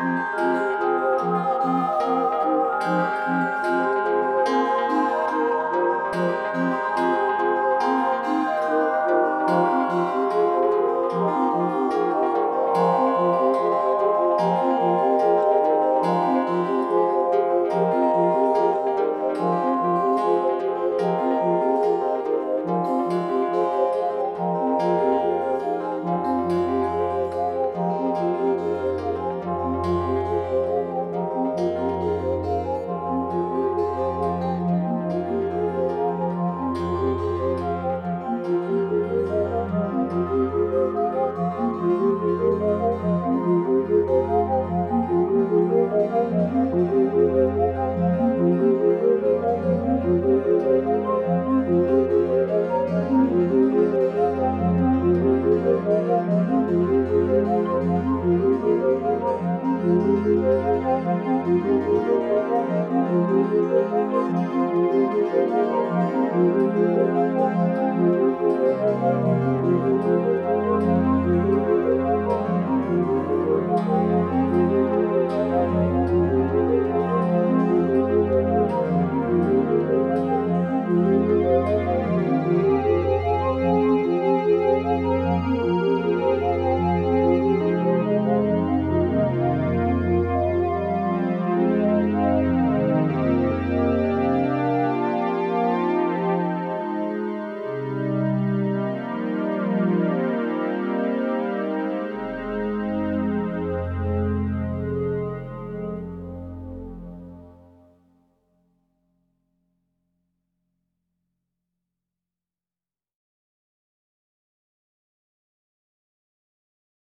Música